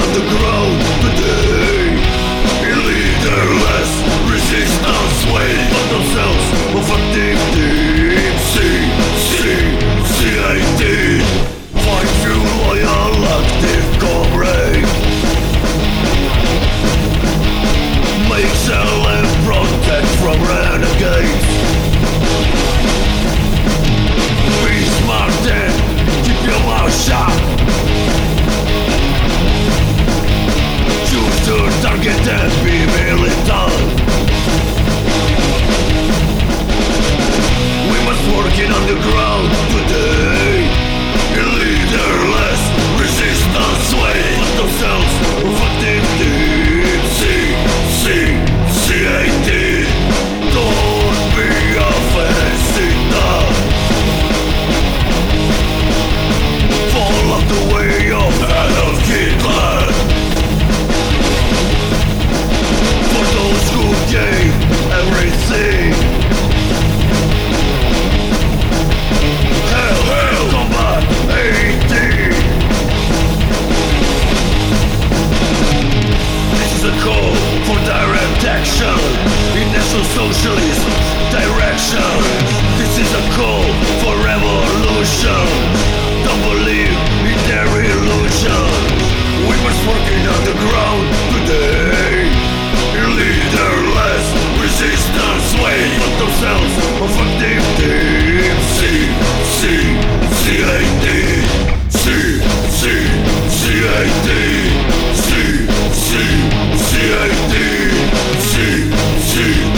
the Targeted female socialist direction. This is a call for revolution. Don't believe in their illusion. We must working on the ground today. Leaderless resistance way for themselves of activity. C C C A D C C C A D C C C A D C C